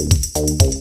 Música